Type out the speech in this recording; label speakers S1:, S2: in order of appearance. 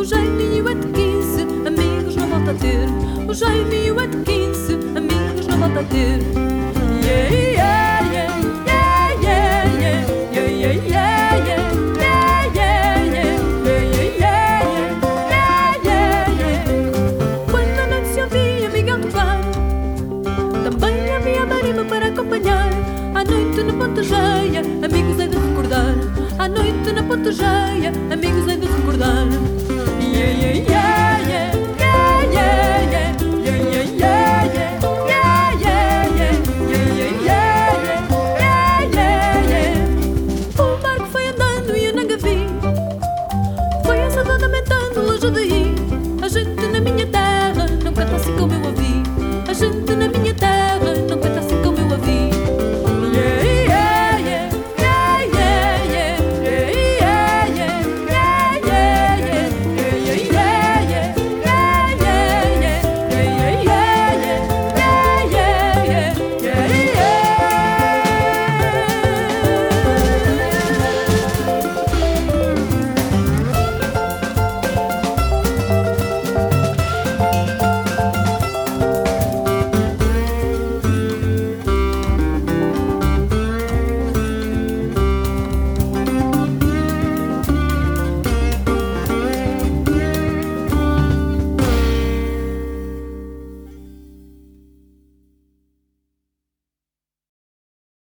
S1: O jeitinho é de 15, amigos não volta a ter. O jeitinho é de 15, amigos não volta a ter. Yeah, yeah, yeah, yeah, yeah, yeah, yeah, yeah, yeah. À noite na Ponta Geia, amigos hei de recordar. À noite na Ponta Geia, amigos hei de recordar.